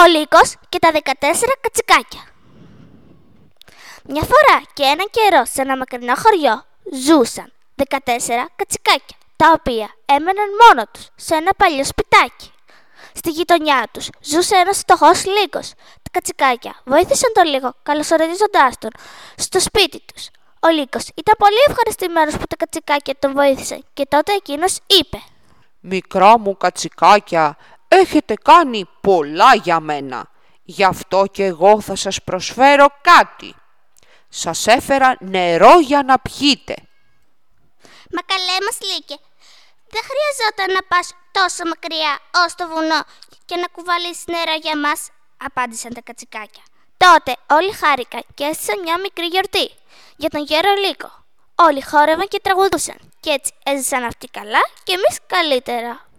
Ο Λύκος και τα 14 κατσικάκια. Μια φορά και έναν καιρό σε ένα μακρινό χωριό ζούσαν 14 κατσικάκια, τα οποία έμεναν μόνο τους σε ένα παλιό σπιτάκι. Στη γειτονιά τους ζούσε ένας φτωχός λύκος. Τα κατσικάκια βοήθησαν τον λίγο καλωσορίζοντάς τον στο σπίτι τους. Ο λύκος ήταν πολύ ευχαριστημένος που τα κατσικάκια τον βοήθησαν και τότε εκείνος είπε «Μικρά μου κατσικάκια, έχετε κάνει πολλά για μένα. Γι' αυτό και εγώ θα σας προσφέρω κάτι. Σας έφερα νερό για να πιείτε». «Μα καλέ μας Λύκε, δεν χρειαζόταν να πας τόσο μακριά ως το βουνό και να κουβαλήσεις νερό για μας», απάντησαν τα κατσικάκια. Τότε όλοι χάρηκαν και έστησαν μια μικρή γιορτή για τον γέρο Λύκο. Όλοι χόρευαν και τραγουδούσαν και έτσι έζησαν αυτοί καλά και εμείς καλύτερα.